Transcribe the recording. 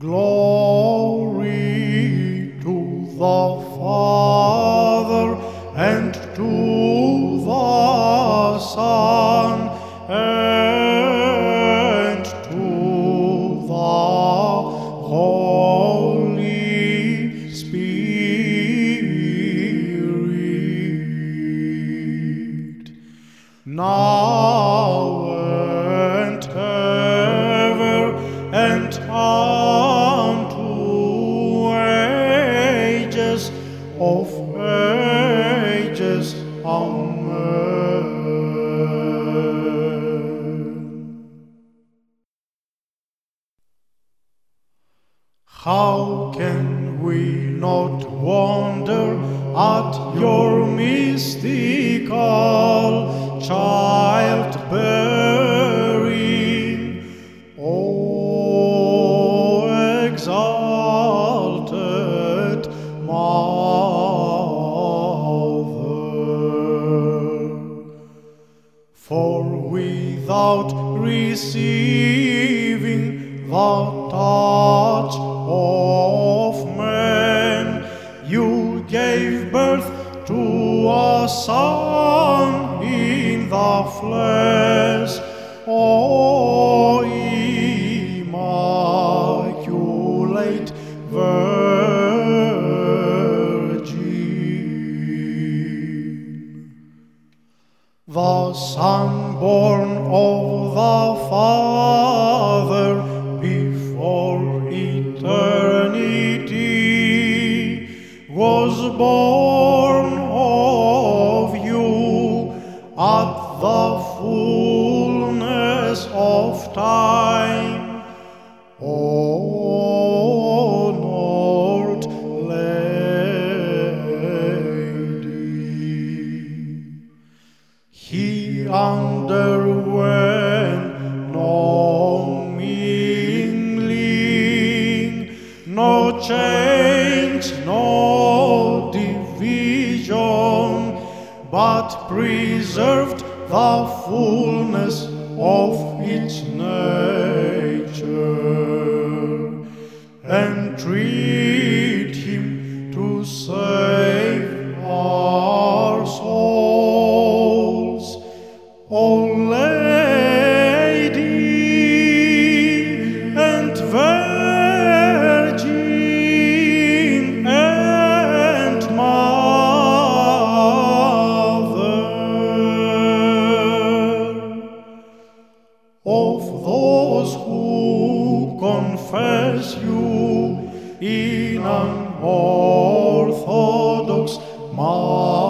Glory to the Father and to the Son and to the Holy Spirit. Now of ages. Amen. How can we not wonder at your mystical childbearing? without receiving the touch of man. You gave birth to a son in the flesh. Son born of the Father before eternity was born of you at Underwent no mingling, no change, no division, but preserved the fullness of its nature. And treat O Lady and Virgin and Mother of those who confess you in an orthodox manner.